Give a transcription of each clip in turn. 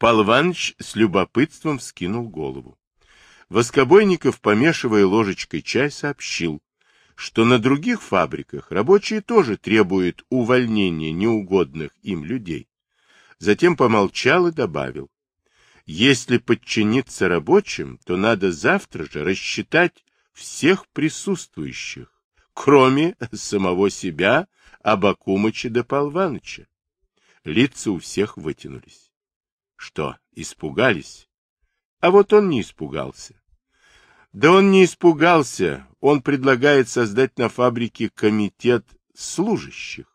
Пал Иванович с любопытством вскинул голову. Воскобойников, помешивая ложечкой чай, сообщил, что на других фабриках рабочие тоже требуют увольнения неугодных им людей. Затем помолчал и добавил. Если подчиниться рабочим, то надо завтра же рассчитать всех присутствующих, кроме самого себя, Абакумыча да Полваныча. Лица у всех вытянулись. Что, испугались? А вот он не испугался. Да он не испугался, он предлагает создать на фабрике комитет служащих.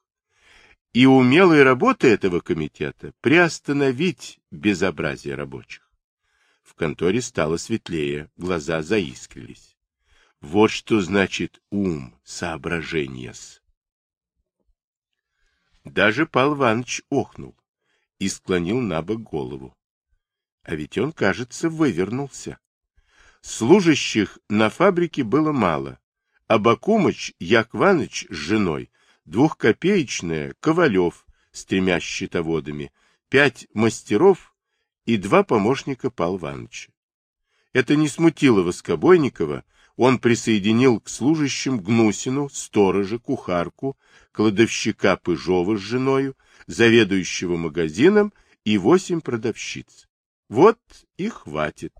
И умелой работой этого комитета приостановить безобразие рабочих. В конторе стало светлее, глаза заискрились. Вот что значит ум, соображение-с. Даже Пал Иванович охнул и склонил на бок голову. А ведь он, кажется, вывернулся. Служащих на фабрике было мало, а Бакумыч Якваныч с женой, двухкопеечная Ковалев с тремя щитоводами, пять мастеров и два помощника Пал Ивановича. Это не смутило Воскобойникова, он присоединил к служащим Гнусину, сторожа, кухарку, кладовщика Пыжова с женою, заведующего магазином и восемь продавщиц. Вот и хватит.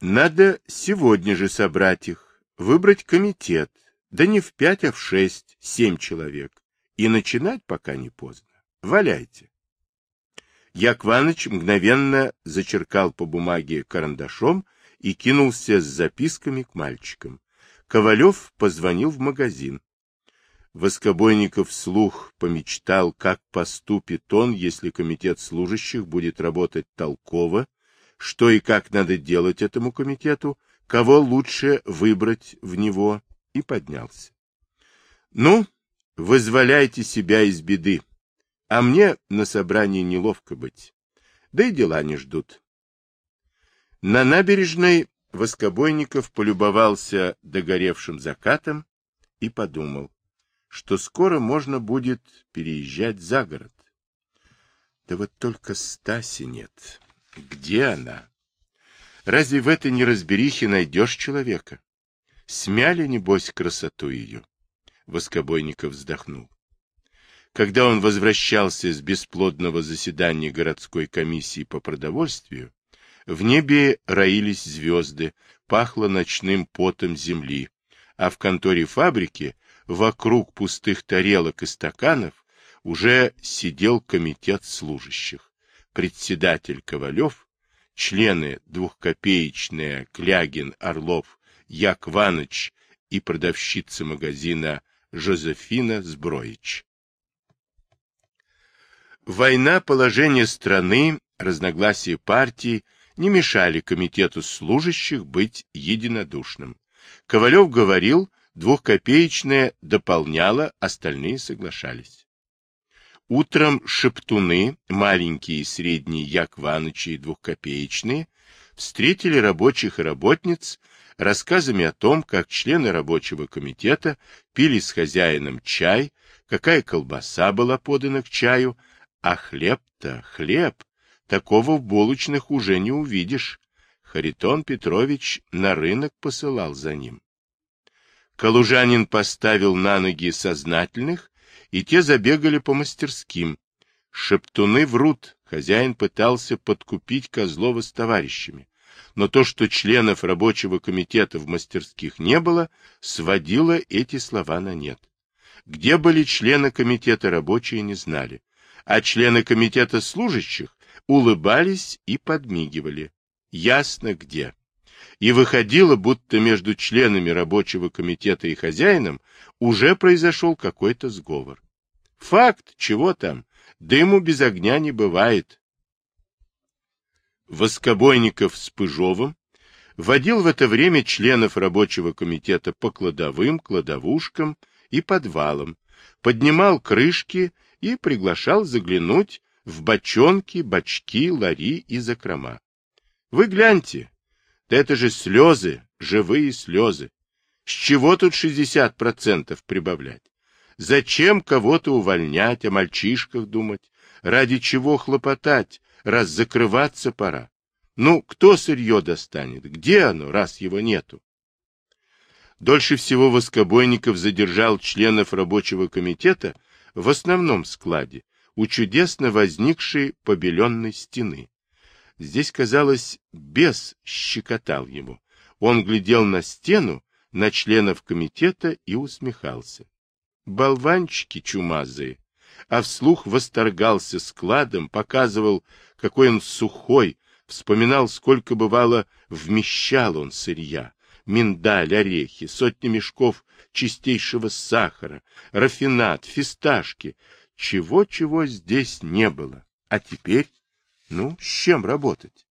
Надо сегодня же собрать их, выбрать комитет, да не в пять, а в шесть, семь человек, и начинать пока не поздно. Валяйте. Якваныч мгновенно зачеркал по бумаге карандашом и кинулся с записками к мальчикам. Ковалев позвонил в магазин. Воскобойников вслух помечтал, как поступит он, если комитет служащих будет работать толково, что и как надо делать этому комитету, кого лучше выбрать в него, и поднялся. Ну, вызволяйте себя из беды, а мне на собрании неловко быть, да и дела не ждут. На набережной Воскобойников полюбовался догоревшим закатом и подумал, что скоро можно будет переезжать за город. Да вот только Стаси нет. Где она? Разве в этой неразберихе найдешь человека? Смяли, небось, красоту ее. Воскобойников вздохнул. Когда он возвращался с бесплодного заседания городской комиссии по продовольствию, в небе роились звезды, пахло ночным потом земли, а в конторе фабрики, вокруг пустых тарелок и стаканов, уже сидел комитет служащих председатель Ковалев, члены двухкопеечные Клягин, Орлов, Якваныч и продавщица магазина Жозефина Сброич. Война, положение страны, разногласия партий не мешали комитету служащих быть единодушным. Ковалев говорил, двухкопеечное дополняло, остальные соглашались. Утром шептуны, маленькие и средние Якванычи и двухкопеечные, встретили рабочих и работниц рассказами о том, как члены рабочего комитета пили с хозяином чай, какая колбаса была подана к чаю, а хлеб-то хлеб, такого в булочных уже не увидишь. Харитон Петрович на рынок посылал за ним. Калужанин поставил на ноги сознательных и те забегали по мастерским. Шептуны врут, хозяин пытался подкупить Козлова с товарищами. Но то, что членов рабочего комитета в мастерских не было, сводило эти слова на нет. Где были члены комитета рабочие, не знали. А члены комитета служащих улыбались и подмигивали. Ясно где. И выходило, будто между членами рабочего комитета и хозяином уже произошел какой-то сговор. Факт, чего там, дыму без огня не бывает. Воскобойников с Пыжовым водил в это время членов рабочего комитета по кладовым, кладовушкам и подвалам, поднимал крышки и приглашал заглянуть в бочонки, бочки, лари и закрома. Вы гляньте, да это же слезы, живые слезы. С чего тут 60% прибавлять? Зачем кого-то увольнять, о мальчишках думать? Ради чего хлопотать? раз закрываться пора. Ну, кто сырье достанет? Где оно, раз его нету? Дольше всего Воскобойников задержал членов рабочего комитета в основном складе, у чудесно возникшей побеленной стены. Здесь, казалось, бес щекотал ему. Он глядел на стену, на членов комитета и усмехался. Болванчики чумазые. А вслух восторгался складом, показывал, какой он сухой, вспоминал, сколько бывало вмещал он сырья миндаль, орехи, сотни мешков чистейшего сахара, рафинат, фисташки. Чего-чего здесь не было. А теперь, ну, с чем работать?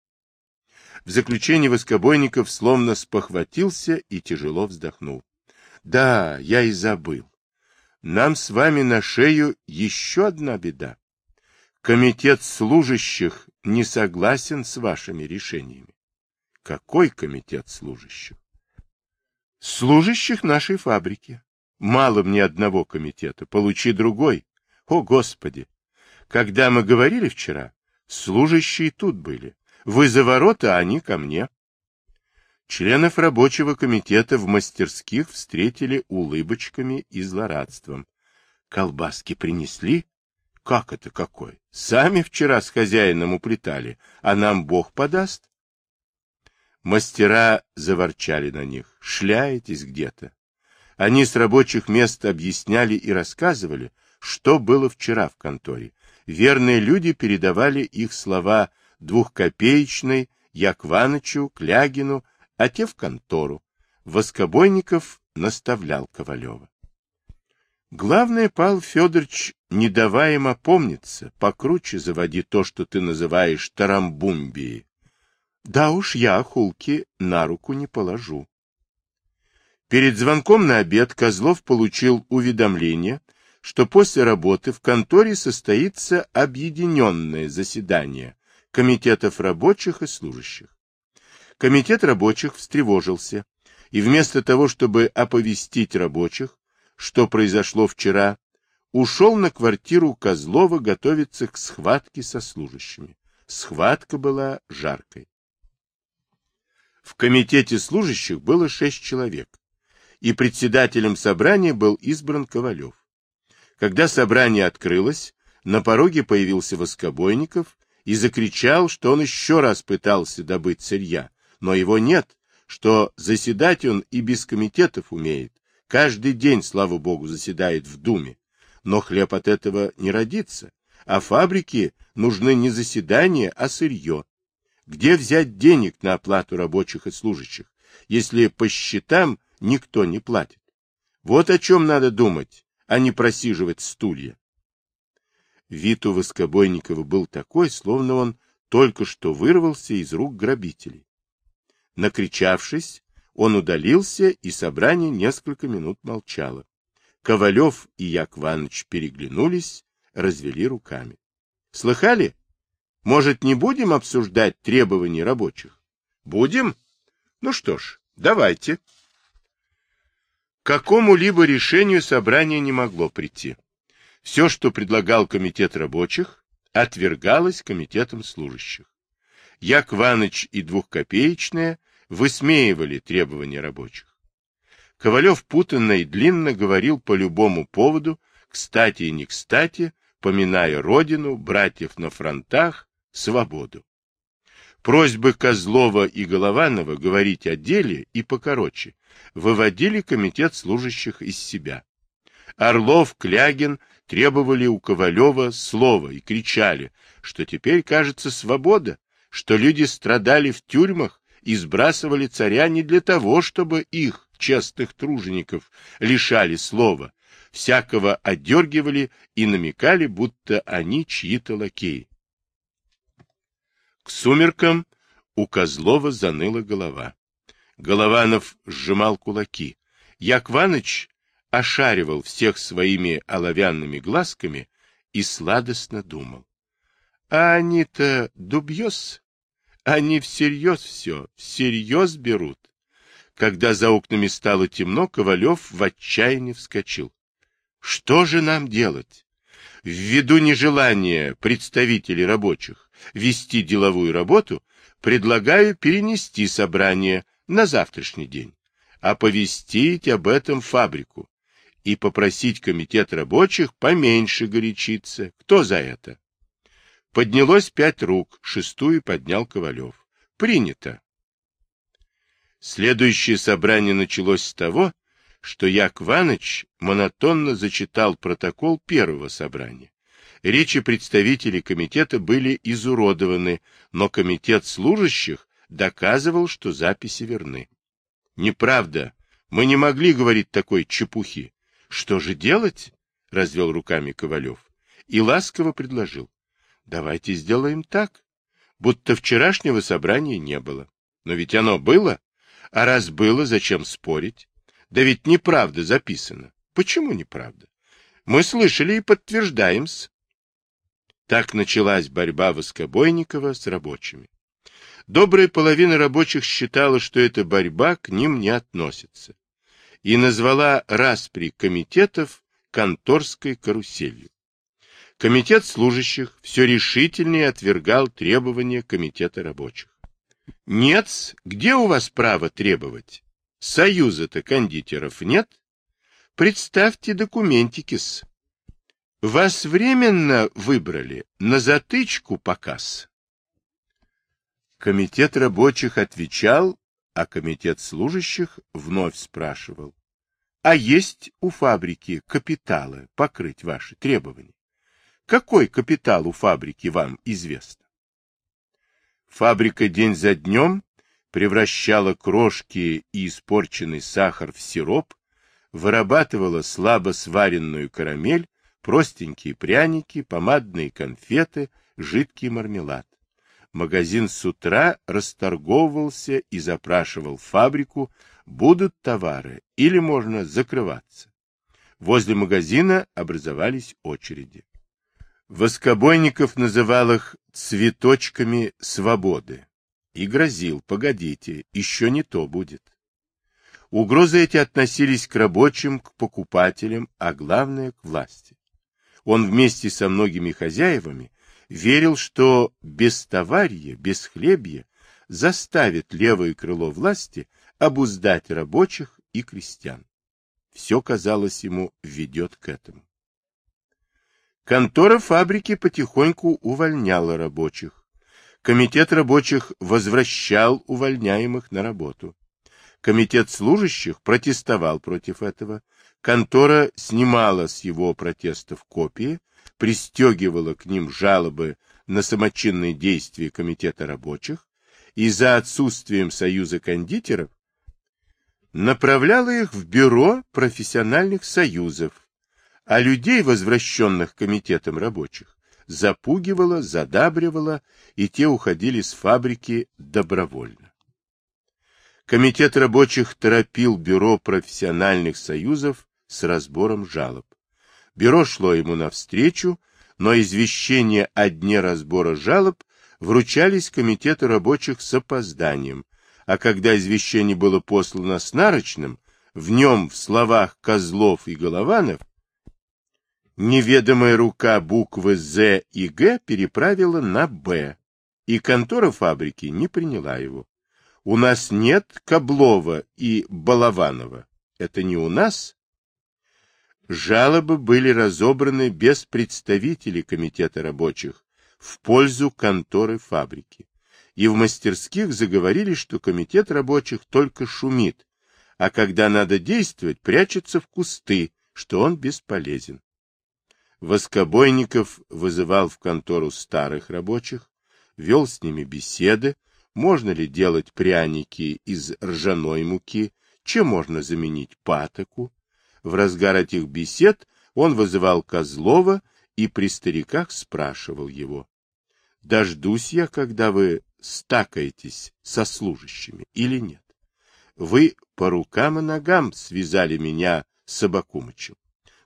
В заключение Воскобойников словно спохватился и тяжело вздохнул. Да, я и забыл. Нам с вами на шею еще одна беда. Комитет служащих не согласен с вашими решениями. Какой комитет служащих? служащих нашей фабрики. Мало мне одного комитета, получи другой. О, Господи! Когда мы говорили вчера, служащие тут были. Вы за ворота, а они ко мне. Членов рабочего комитета в мастерских встретили улыбочками и злорадством. Колбаски принесли? Как это какой? Сами вчера с хозяином уплетали, а нам Бог подаст? Мастера заворчали на них. Шляетесь где-то. Они с рабочих мест объясняли и рассказывали, что было вчера в конторе. Верные люди передавали их слова двухкопеечной, Якванычу, Клягину, а те в контору. Воскобойников наставлял Ковалева. Главное, Павел Федорович, не давай им опомниться, покруче заводи то, что ты называешь тарамбумбией. Да уж я Хулки на руку не положу. Перед звонком на обед Козлов получил уведомление, что после работы в конторе состоится объединенное заседание комитетов рабочих и служащих. Комитет рабочих встревожился, и вместо того, чтобы оповестить рабочих, что произошло вчера, ушел на квартиру Козлова готовиться к схватке со служащими. Схватка была жаркой. В комитете служащих было шесть человек, и председателем собрания был избран Ковалев. Когда собрание открылось, на пороге появился Воскобойников и закричал, что он еще раз пытался добыть сырья, но его нет, что заседать он и без комитетов умеет. Каждый день, слава богу, заседает в Думе. Но хлеб от этого не родится, а фабрике нужны не заседания, а сырье. Где взять денег на оплату рабочих и служащих, если по счетам никто не платит? Вот о чем надо думать, а не просиживать стулья. Вид у Воскобойникова был такой, словно он только что вырвался из рук грабителей. Накричавшись, он удалился, и собрание несколько минут молчало. Ковалев и Якваныч переглянулись, развели руками. — Слыхали? Может, не будем обсуждать требования рабочих? Будем? Ну что ж, давайте. К какому-либо решению собрание не могло прийти. Все, что предлагал комитет рабочих, отвергалось комитетом служащих. Якваныч и Двухкопеечная высмеивали требования рабочих. Ковалев путанно и длинно говорил по любому поводу, кстати и не кстати, поминая родину, братьев на фронтах, свободу. Просьбы Козлова и Голованова говорить о деле и покороче выводили комитет служащих из себя. Орлов, Клягин требовали у Ковалева слова и кричали, что теперь, кажется, свобода, что люди страдали в тюрьмах и сбрасывали царя не для того, чтобы их, честных тружеников, лишали слова, всякого отдергивали и намекали, будто они чьи-то лакеи. К сумеркам у Козлова заныла голова. Голованов сжимал кулаки. Якваныч ошаривал всех своими оловянными глазками и сладостно думал. А они-то дубьёс, они всерьез все, всерьез берут. Когда за окнами стало темно, Ковалев в отчаянии вскочил. Что же нам делать? Ввиду нежелания представителей рабочих вести деловую работу, предлагаю перенести собрание на завтрашний день, оповестить об этом фабрику и попросить комитет рабочих поменьше горячиться. Кто за это? Поднялось пять рук, шестую поднял Ковалев. Принято. Следующее собрание началось с того, что Як Ваныч монотонно зачитал протокол первого собрания. Речи представителей комитета были изуродованы, но комитет служащих доказывал, что записи верны. Неправда. Мы не могли говорить такой чепухи. Что же делать? Развел руками Ковалев. И ласково предложил. Давайте сделаем так. Будто вчерашнего собрания не было. Но ведь оно было. А раз было, зачем спорить? Да ведь неправда записано. Почему неправда? Мы слышали и подтверждаем-с. Так началась борьба Воскобойникова с рабочими. Добрая половина рабочих считала, что эта борьба к ним не относится, и назвала распри комитетов конторской каруселью. Комитет служащих все решительнее отвергал требования комитета рабочих. Нет, где у вас право требовать? Союза-то кондитеров нет? Представьте документики-с. Вас временно выбрали на затычку показ. Комитет рабочих отвечал, а комитет служащих вновь спрашивал. А есть у фабрики капиталы покрыть ваши требования? Какой капитал у фабрики вам известно? Фабрика день за днем превращала крошки и испорченный сахар в сироп, вырабатывала слабо сваренную карамель, простенькие пряники, помадные конфеты, жидкий мармелад. Магазин с утра расторговывался и запрашивал фабрику, будут товары или можно закрываться. Возле магазина образовались очереди. Воскобойников называл их цветочками свободы и грозил, погодите, еще не то будет. Угрозы эти относились к рабочим, к покупателям, а главное к власти. Он вместе со многими хозяевами верил, что без товарья, без хлебья заставит левое крыло власти обуздать рабочих и крестьян. Все, казалось ему, ведет к этому. Контора фабрики потихоньку увольняла рабочих. Комитет рабочих возвращал увольняемых на работу. Комитет служащих протестовал против этого. Контора снимала с его протестов копии, пристегивала к ним жалобы на самочинные действия Комитета рабочих и за отсутствием Союза кондитеров направляла их в бюро профессиональных союзов, а людей, возвращенных Комитетом рабочих, запугивала, задабривала, и те уходили с фабрики добровольно. Комитет рабочих торопил бюро профессиональных союзов с разбором жалоб. Бюро шло ему навстречу, но извещения о дне разбора жалоб вручались комитету рабочих с опозданием, а когда извещение было послано с нарочным, в нем в словах Козлов и Голованов неведомая рука буквы «З» и «Г» переправила на «Б», и контора фабрики не приняла его. У нас нет Каблова и Балованова. Это не у нас? Жалобы были разобраны без представителей комитета рабочих в пользу конторы фабрики. И в мастерских заговорили, что комитет рабочих только шумит, а когда надо действовать, прячется в кусты, что он бесполезен. Воскобойников вызывал в контору старых рабочих, вел с ними беседы, можно ли делать пряники из ржаной муки, чем можно заменить патоку. В разгар этих бесед он вызывал Козлова и при стариках спрашивал его, «Дождусь я, когда вы стакаетесь со служащими или нет? Вы по рукам и ногам связали меня с Абакумычем.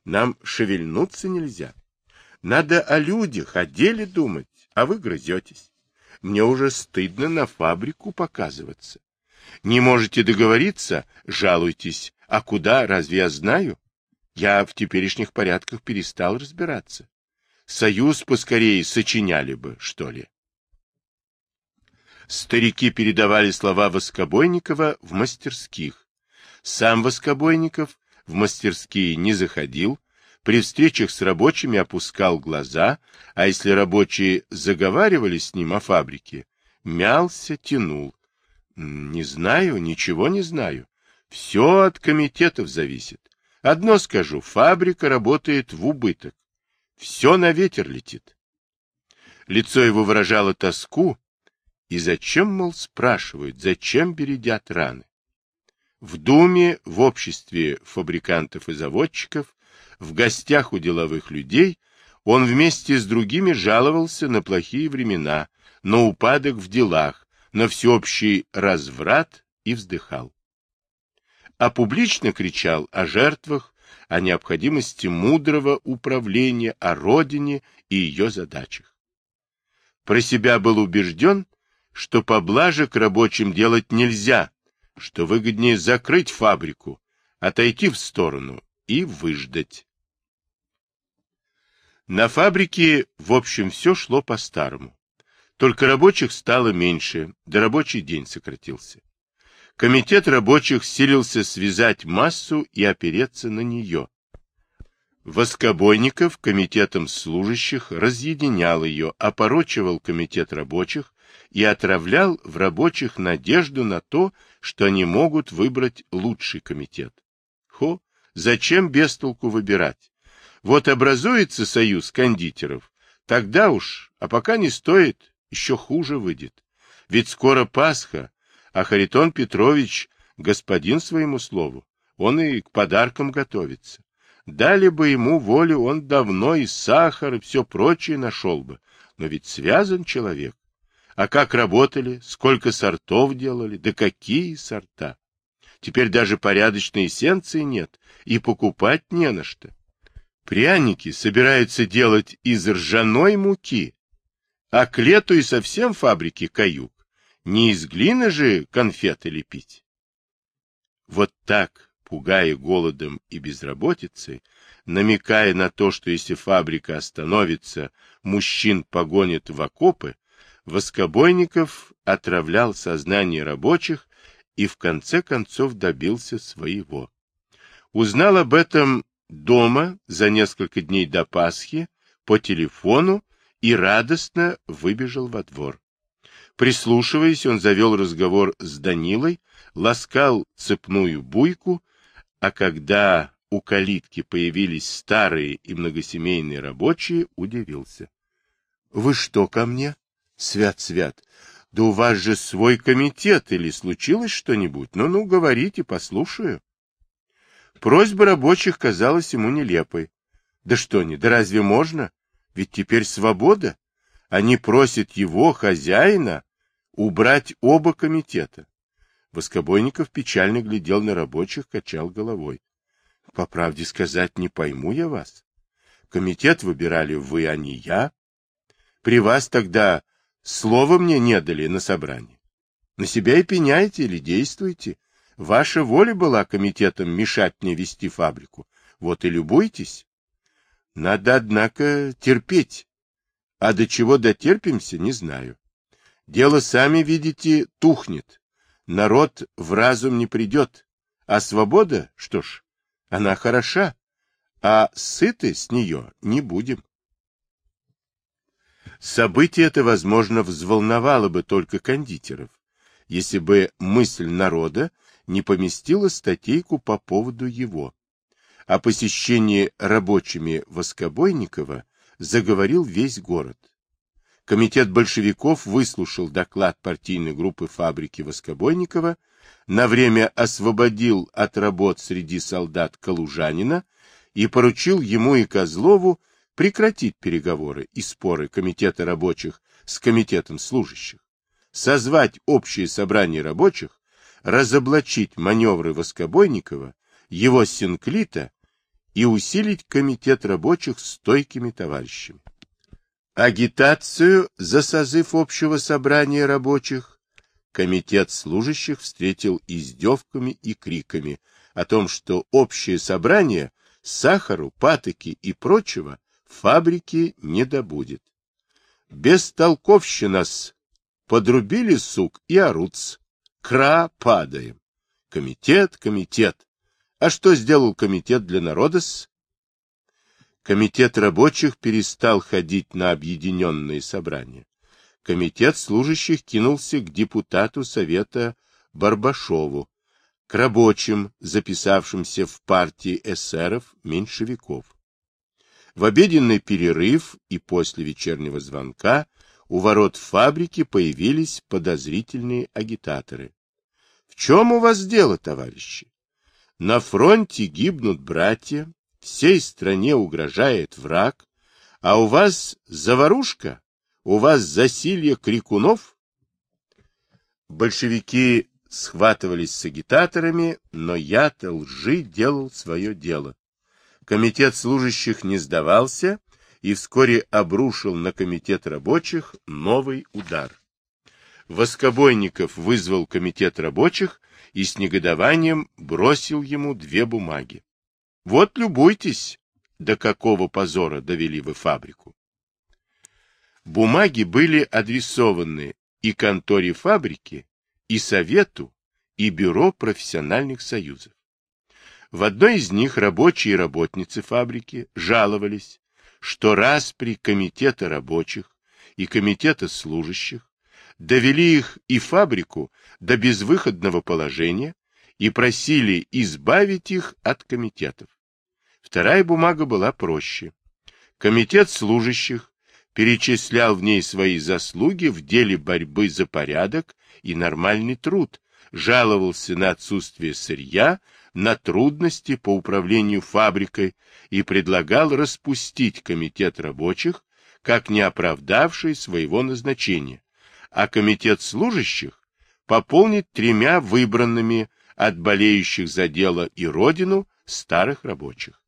Нам шевельнуться нельзя. Надо о людях, о деле думать, а вы грызетесь. Мне уже стыдно на фабрику показываться. Не можете договориться, жалуйтесь. А куда, разве я знаю? Я в теперешних порядках перестал разбираться. Союз поскорее сочиняли бы, что ли. Старики передавали слова Воскобойникова в мастерских. Сам Воскобойников в мастерские не заходил, при встречах с рабочими опускал глаза, а если рабочие заговаривали с ним о фабрике, мялся, тянул. Не знаю, ничего не знаю. Все от комитетов зависит. Одно скажу, фабрика работает в убыток. Все на ветер летит. Лицо его выражало тоску, и зачем, мол, спрашивают, зачем бередят раны? В Думе, в обществе фабрикантов и заводчиков, в гостях у деловых людей он вместе с другими жаловался на плохие времена, на упадок в делах, на всеобщий разврат и вздыхал. А публично кричал о жертвах, о необходимости мудрого управления, о родине и ее задачах. Про себя был убежден, что поблажек рабочим делать нельзя, что выгоднее закрыть фабрику, отойти в сторону и выждать. На фабрике, в общем, все шло по-старому. Только рабочих стало меньше, да рабочий день сократился. Комитет рабочих силился связать массу и опереться на нее. Воскобойников комитетом служащих разъединял ее, опорочивал комитет рабочих и отравлял в рабочих надежду на то, что они могут выбрать лучший комитет. Хо, зачем без толку выбирать? Вот образуется союз кондитеров, тогда уж, а пока не стоит, еще хуже выйдет. Ведь скоро Пасха, а Харитон Петрович господин своему слову, он и к подаркам готовится. Дали бы ему волю, он давно и сахар, и все прочее нашел бы. Но ведь связан человек. А как работали, сколько сортов делали, да какие сорта. Теперь даже порядочной эссенции нет, и покупать не на что. Пряники собираются делать из ржаной муки, а к лету и совсем фабрики каюк. Не из глины же конфеты лепить. Вот так, пугая голодом и безработицей, намекая на то, что если фабрика остановится, мужчин погонят в окопы, Воскобойников отравлял сознание рабочих и в конце концов добился своего. Узнал об этом дома за несколько дней до Пасхи по телефону и радостно выбежал во двор. Прислушиваясь, он завел разговор с Данилой, ласкал цепную буйку, а когда у калитки появились старые и многосемейные рабочие, удивился. — Вы что ко мне? Свят-свят. Да у вас же свой комитет, или случилось что-нибудь? Ну-ну, говорите, послушаю. Просьба рабочих казалась ему нелепой. Да что не, да разве можно? Ведь теперь свобода. Они просят его, хозяина, убрать оба комитета. Воскобойников печально глядел на рабочих, качал головой. По правде сказать, не пойму я вас. Комитет выбирали вы, а не я. При вас тогда слова мне не дали на собрании. На себя и пеняете или действуете. Ваша воля была комитетом мешать мне вести фабрику. Вот и любуйтесь. Надо, однако, терпеть. А до чего дотерпимся, не знаю. Дело, сами видите, тухнет. Народ в разум не придет. А свобода, что ж, она хороша, а сыты с нее не будем. Событие это, возможно, взволновало бы только кондитеров, если бы мысль народа не поместила статейку по поводу его. О посещении рабочими Воскобойникова заговорил весь город. Комитет большевиков выслушал доклад партийной группы фабрики Воскобойникова, на время освободил от работ среди солдат Калужанина и поручил ему и Козлову прекратить переговоры и споры Комитета рабочих с Комитетом служащих, созвать общее собрание рабочих, разоблачить маневры Воскобойникова, его синклита и усилить Комитет рабочих стойкими товарищами. Агитацию за созыв общего собрания рабочих комитет служащих встретил издевками и криками о том, что общее собрание сахару, патоки и прочего фабрики не добудет. Бестолковщина-с. Подрубили сук и орутся. Кра падаем. Комитет, комитет. А что сделал комитет для народа-с? Комитет рабочих перестал ходить на объединенные собрания. Комитет служащих кинулся к депутату Совета Барбашову, к рабочим, записавшимся в партии эсеров, меньшевиков. В обеденный перерыв и после вечернего звонка у ворот фабрики появились подозрительные агитаторы. — В чем у вас дело, товарищи? На фронте гибнут братья, всей стране угрожает враг, а у вас заварушка, у вас засилье крикунов? Большевики схватывались с агитаторами, но я-то лжи делал свое дело. Комитет служащих не сдавался и вскоре обрушил на комитет рабочих новый удар. Воскобойников вызвал комитет рабочих и с негодованием бросил ему две бумаги. Вот любуйтесь, до какого позора довели вы фабрику. Бумаги были адресованы и конторе фабрики, и Совету, и Бюро профессиональных союзов. В одной из них рабочие и работницы фабрики жаловались, что раз при комитета рабочих и комитета служащих довели их и фабрику до безвыходного положения и просили избавить их от комитетов. Вторая бумага была проще. Комитет служащих перечислял в ней свои заслуги в деле борьбы за порядок и нормальный труд, жаловался на отсутствие сырья, на трудности по управлению фабрикой и предлагал распустить комитет рабочих, как не оправдавший своего назначения, а комитет служащих пополнить тремя выбранными от болеющих за дело и родину старых рабочих.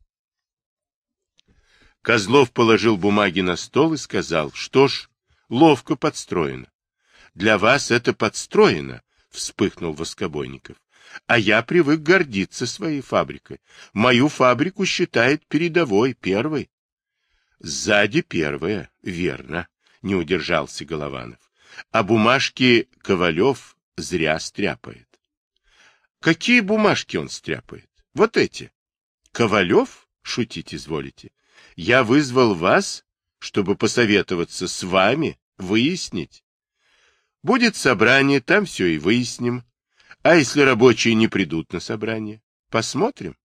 Козлов положил бумаги на стол и сказал, что ж, ловко подстроено. Для вас это подстроено, вспыхнул Воскобойников. А я привык гордиться своей фабрикой. Мою фабрику считает передовой, первой. Сзади первая, верно, не удержался Голованов. А бумажки Ковалев зря стряпает. Какие бумажки он стряпает? Вот эти. Ковалев? Шутить изволите. Я вызвал вас, чтобы посоветоваться с вами, выяснить. Будет собрание, там все и выясним. А если рабочие не придут на собрание? Посмотрим.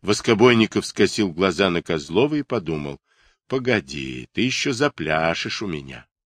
Воскобойников скосил глаза на Козлова и подумал. Погоди, ты еще запляшешь у меня.